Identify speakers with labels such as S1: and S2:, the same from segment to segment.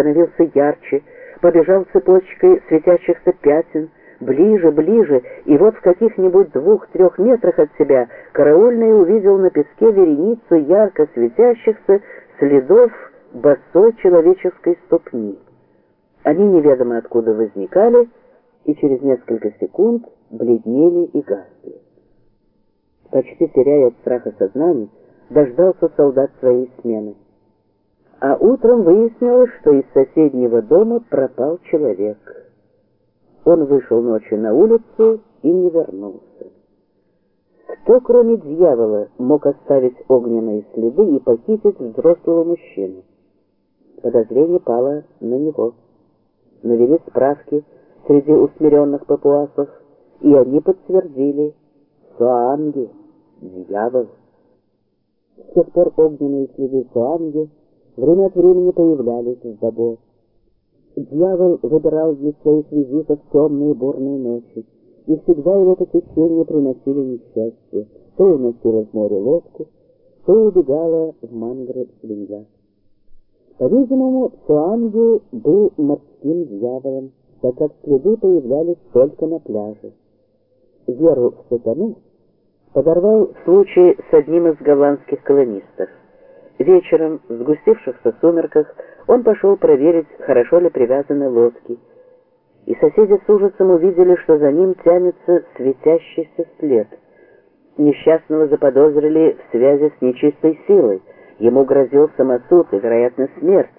S1: становился ярче, побежал цепочкой светящихся пятен, ближе, ближе, и вот в каких-нибудь двух-трех метрах от себя караульный увидел на песке вереницу ярко светящихся следов босой человеческой ступни. Они неведомо откуда возникали, и через несколько секунд бледнели и гасли. Почти теряя от страха сознание, дождался солдат своей смены. А утром выяснилось, что из соседнего дома пропал человек. Он вышел ночью на улицу и не вернулся. Кто, кроме дьявола, мог оставить огненные следы и похитить взрослого мужчину? Подозрение пало на него. Навели справки среди усмиренных папуасов, и они подтвердили Суанги, дьявол. С тех пор огненные следы Суанги время от времени появлялись в забор. Дьявол выбирал для своих визитов темные бурные ночи, и всегда его посещения приносили несчастье. То уносило в море лодку, то убегала в мангры свинья. По-видимому, Суанги был морским дьяволом, так как следы появлялись только на пляже. Веру в сатану подорвал случай с одним из голландских колонистов. Вечером, в сгустившихся сумерках, он пошел проверить, хорошо ли привязаны лодки. И соседи с ужасом увидели, что за ним тянется светящийся след. Несчастного заподозрили в связи с нечистой силой. Ему грозил самосуд и, вероятно, смерть.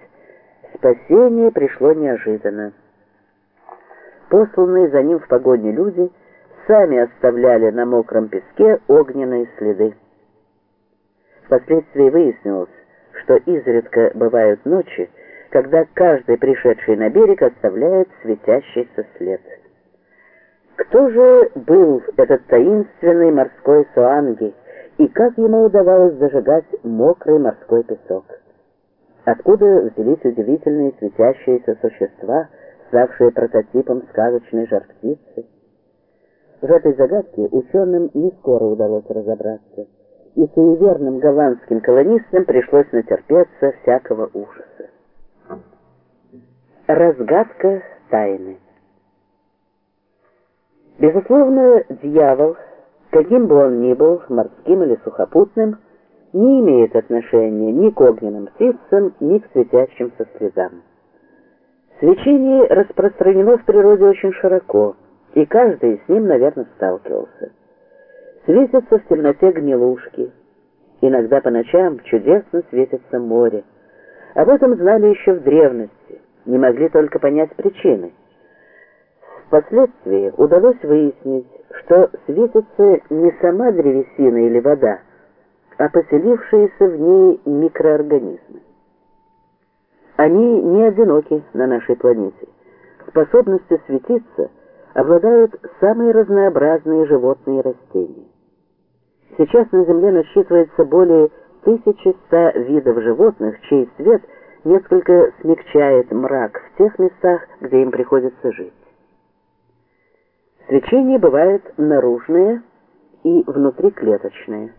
S1: Спасение пришло неожиданно. Посланные за ним в погоне люди сами оставляли на мокром песке огненные следы. Впоследствии выяснилось, что изредка бывают ночи, когда каждый пришедший на берег оставляет светящийся след. Кто же был этот таинственный морской суанги, и как ему удавалось зажигать мокрый морской песок? Откуда взялись удивительные светящиеся существа, ставшие прототипом сказочной жар-птицы? В этой загадке ученым не скоро удалось разобраться и суеверным голландским колонистам пришлось натерпеться всякого ужаса. Разгадка тайны Безусловно, дьявол, каким бы он ни был, морским или сухопутным, не имеет отношения ни к огненным птицам, ни к светящимся следам. Свечение распространено в природе очень широко, и каждый с ним, наверное, сталкивался. Светятся в темноте гнилушки. Иногда по ночам чудесно светится море. Об этом знали еще в древности, не могли только понять причины. Впоследствии удалось выяснить, что светится не сама древесина или вода, а поселившиеся в ней микроорганизмы. Они не одиноки на нашей планете. Способностью светиться обладают самые разнообразные животные и растения. Сейчас на Земле насчитывается более 1100 видов животных, чей свет несколько смягчает мрак в тех местах, где им приходится жить. Свечение бывает наружное и внутриклеточное.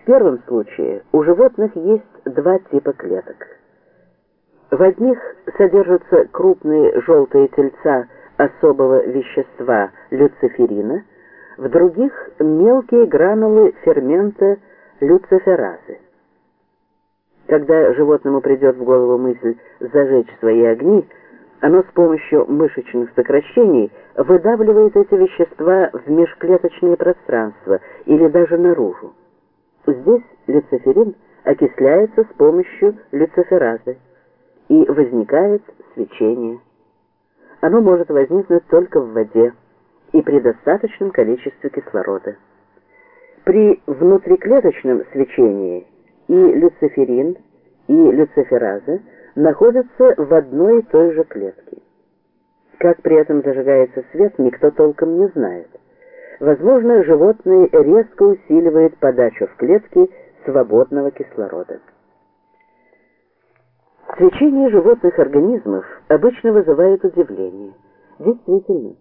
S1: В первом случае у животных есть два типа клеток. В одних содержатся крупные желтые тельца особого вещества люциферина – в других мелкие гранулы фермента люциферазы. Когда животному придет в голову мысль зажечь свои огни, оно с помощью мышечных сокращений выдавливает эти вещества в межклеточное пространство или даже наружу. Здесь люциферин окисляется с помощью люциферазы, и возникает свечение. Оно может возникнуть только в воде и при достаточном количестве кислорода. При внутриклеточном свечении и люциферин, и люцифераза находятся в одной и той же клетке. Как при этом зажигается свет, никто толком не знает. Возможно, животное резко усиливает подачу в клетки свободного кислорода. Свечение животных организмов обычно вызывает удивление. Действительно,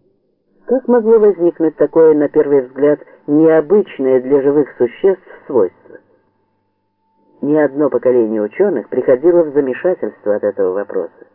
S1: как могло возникнуть такое, на первый взгляд, необычное для живых существ свойство? Ни одно поколение ученых приходило в замешательство от этого вопроса.